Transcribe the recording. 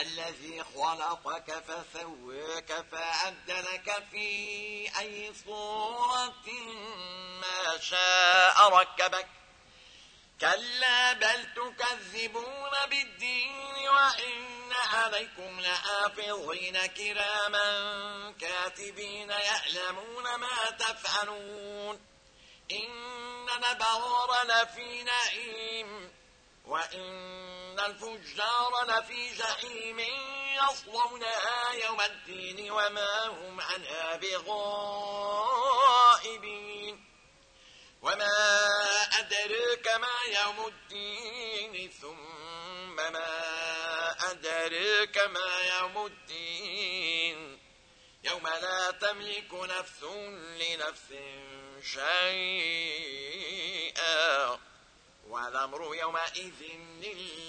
الذي خلقك فسويك فعدلك في أي صورة ما شاء ركبك. كلا بل تكذبون بالدين وإن عليكم لآفظين كراما. كاتبين يعلمون ما تفعلون. إن نبرار لفي نعيم وإن الفجار لفي جحيم يصلونها يوم الدين وما هم عنها بغائبين وما أدرك ما يوم الدين ثم ما أدرك ما يوم الدين يوم لا تملك نفس لنفس شيئا والأمر يومئذ لله.